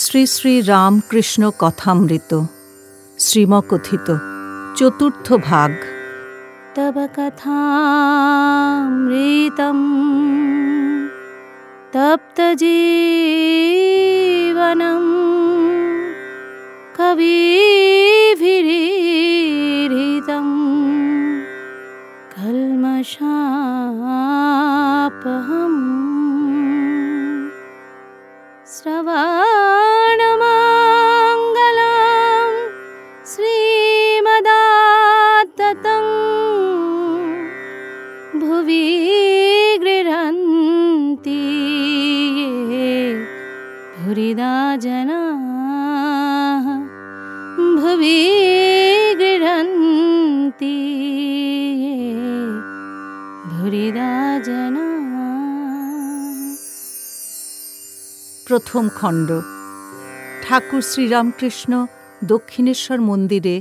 শ্রী শ্রী রামকৃষ্ণ কথামৃত শ্রীমকথিত চতুর্থ ভাগ। তব কথামৃত তপ্ত জীবন কবি কলমশাপহম শ্রবা भुवि गृह्णन्ति ये भुरिदा जनाः भुवि गृह्णन्ति ये भुरिदा जनाः প্রথম খণ্ড ঠাকুর শ্রীরামকৃষ্ণ দক্ষিণেশ্বর মন্দিরে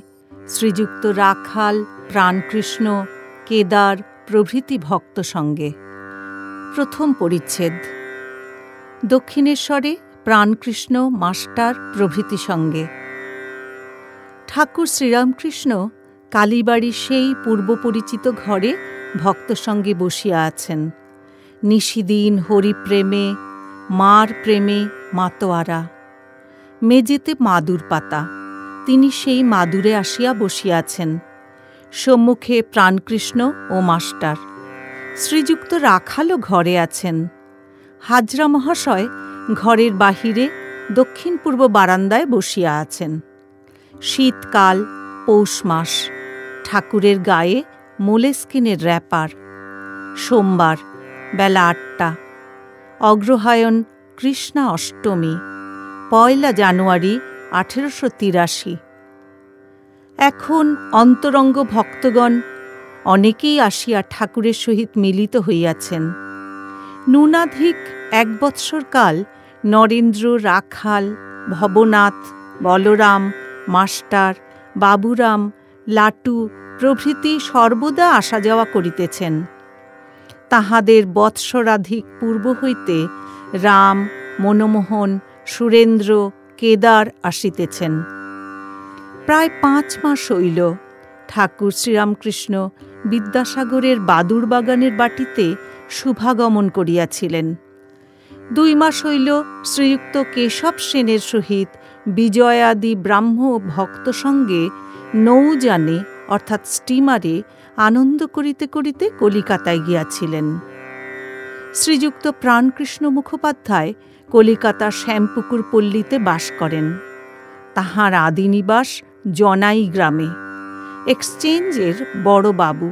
শ্রীযুক্ত রাখাল প্রাণকৃষ্ণ কেদার প্রভৃতি ভক্ত সঙ্গে। প্রথম পরিচ্ছেদ। দক্ষিণেশ্বরে প্রাণকৃষ্ণ মাস্টার প্রভৃতি সঙ্গে। ঠাকুর শ্রীরামকৃষ্ণ কালীবাড়ির সেই পূর্বপরিচিত ঘরে ভক্ত সঙ্গে বসিয়া আছেন। নিশিদিন হরিপ্রেমে, মার প্রেমে মাতোয়ারা। মেজেতে মাদুর পাতা। তিনি সেই মাদুরে আসিয়া বসিয়াছেন সম্মুখে প্রাণকৃষ্ণ ও মাস্টার। শ্রীযুক্ত রাখালও ঘরে আছেন। হাজরা মহাশয় ঘরের বাহিরে দক্ষিণ পূর্ব বারান্দায় বসিয়া আছেন। শীতকাল, পৌষ মাস, ঠাকুরের গায়ে মোলেস্কিনের র্যাপার। সোমবার, বেলা আটটা। অগ্রহায়ণ, কৃষ্ণা অষ্টমী, পয়লা জানুয়ারি আঠেরোশো তিরাশি। এখন অন্তরঙ্গ ভক্তগণ অনেকেই আসিয়া ঠাকুরের সহিত মিলিত হইয়াছেন। নুনাধিক এক বৎসরকাল নরেন্দ্র, রাখাল, ভবনাথ, বলরাম, মাস্টার, বাবুরাম, লাটু প্রভৃতি সর্বদা আসা যাওয়া করিতেছেন। তাহাদের বৎসরাধিক পূর্ব হইতে রাম, মনমোহন, সুরেন্দ্র, কেদার আসিতেছেন। প্রায় পাঁচ মাস হইল। ঠাকুর শ্রীরামকৃষ্ণ বিদ্যাসাগরের বাদুর বাগানের বাটিতে শুভাগমন করিয়াছিলেন। দুই মাস হইল শ্রীযুক্ত কেশব সেনের সহিত বিজয়াদি ব্রাহ্ম ভক্ত সঙ্গে নৌযানে অর্থাৎ স্টিমারে, আনন্দ করিতে করিতে কলিকাতায় গিয়াছিলেন। শ্রীযুক্ত প্রাণকৃষ্ণ মুখোপাধ্যায় কলিকাতার শ্যামপুকুর পল্লীতে বাস করেন। তাহার আদিনিবাস জনাই গ্রামে। এক্সচেঞ্জের বড় বাবু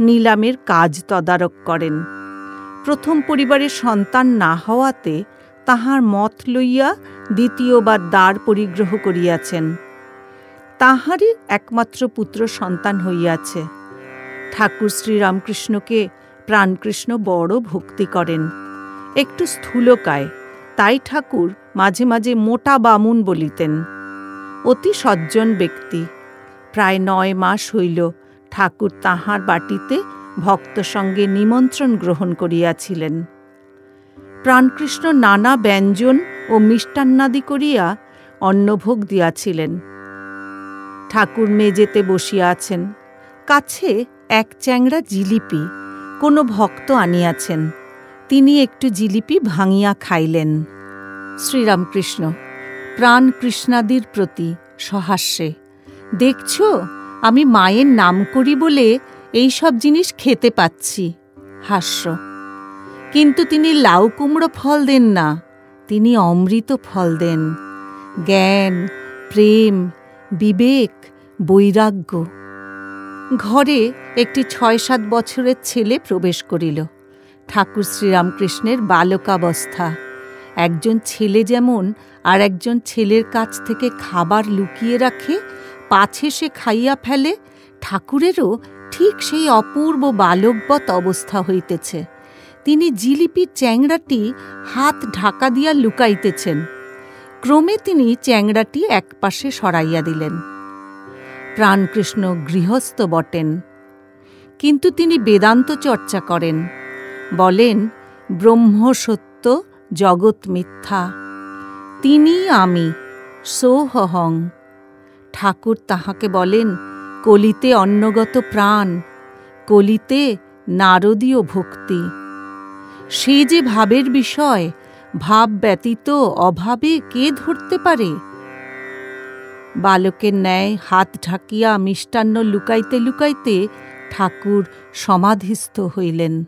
নিলামের কাজ তদারক করেন। প্রথম পরিবারের সন্তান না হওয়াতে তাহার মত লইয়া দ্বিতীয়বার দ্বার পরিগ্রহ করিয়াছেন। তাহারই একমাত্র পুত্র সন্তান হইয়াছে। ঠাকুর শ্রীরামকৃষ্ণকে প্রাণকৃষ্ণ বড় ভক্তি করেন। একটু স্থূলকায় তাই ঠাকুর মাঝে মাঝে মোটা বামুন বলিতেন। অতি সজ্জন ব্যক্তি। প্রায় নয় মাস হইল ঠাকুর তাহার বাটিতে ভক্ত সঙ্গে নিমন্ত্রণ গ্রহণ করিয়াছিলেন। প্রাণকৃষ্ণ নানা ব্যঞ্জন ও মিষ্টান্নাদি করিয়া অন্নভোগ দিয়াছিলেন। ঠাকুর মেজেতে বসিয়া আছেন। কাছে এক চ্যাংড়া জিলিপি কোনো ভক্ত আনিয়াছেন। তিনি একটু জিলিপি ভাঙিয়া খাইলেন। শ্রীরামকৃষ্ণ প্রাণ কৃষ্ণাদির প্রতি সহাস্যে। দেখছ, আমি মায়ের নাম করি বলে এই সব জিনিস খেতে পাচ্ছি, হাস্য। কিন্তু তিনি লাউ কুমড়ো ফল দেন না, তিনি অমৃত ফল দেন। জ্ঞান, প্রেম, বিবেক, বৈরাগ্য। ঘরে একটি ছয় সাত বছরের ছেলে প্রবেশ করিল, ঠাকুর শ্রীরামকৃষ্ণের বালকাবস্থা। একজন ছেলে যেমন আর একজন ছেলের কাছ থেকে খাবার লুকিয়ে রাখে, পাছে সে খাইয়া ফেলে, ঠাকুরেরও ঠিক সেই অপূর্ব বালকবৎ অবস্থা হইতেছে। তিনি জিলিপির চ্যাংড়াটি হাত ঢাকা দিয়া লুকাইতেছেন। ক্রমে তিনি চ্যাংড়াটি একপাশে সরাইয়া দিলেন। প্রাণকৃষ্ণ গৃহস্থ বটেন। কিন্তু তিনি বেদান্ত চর্চা করেন। বলেন ব্রহ্ম সত্য জগৎ মিথ্যা। তিনি আমি, সোহহং। ঠাকুর তাহাকে বলেন, কলিতে অন্নগত প্রাণ, কলিতে নারদীয় ভক্তি। সে যে ভাবের বিষয়, ভাব ব্যতীত অভাবে কে ধরতে পারে? বালকের ন্যায় হাত ঢাকিয়া মিষ্টান্ন লুকাইতে লুকাইতে ঠাকুর সমাধিস্থ হইলেন।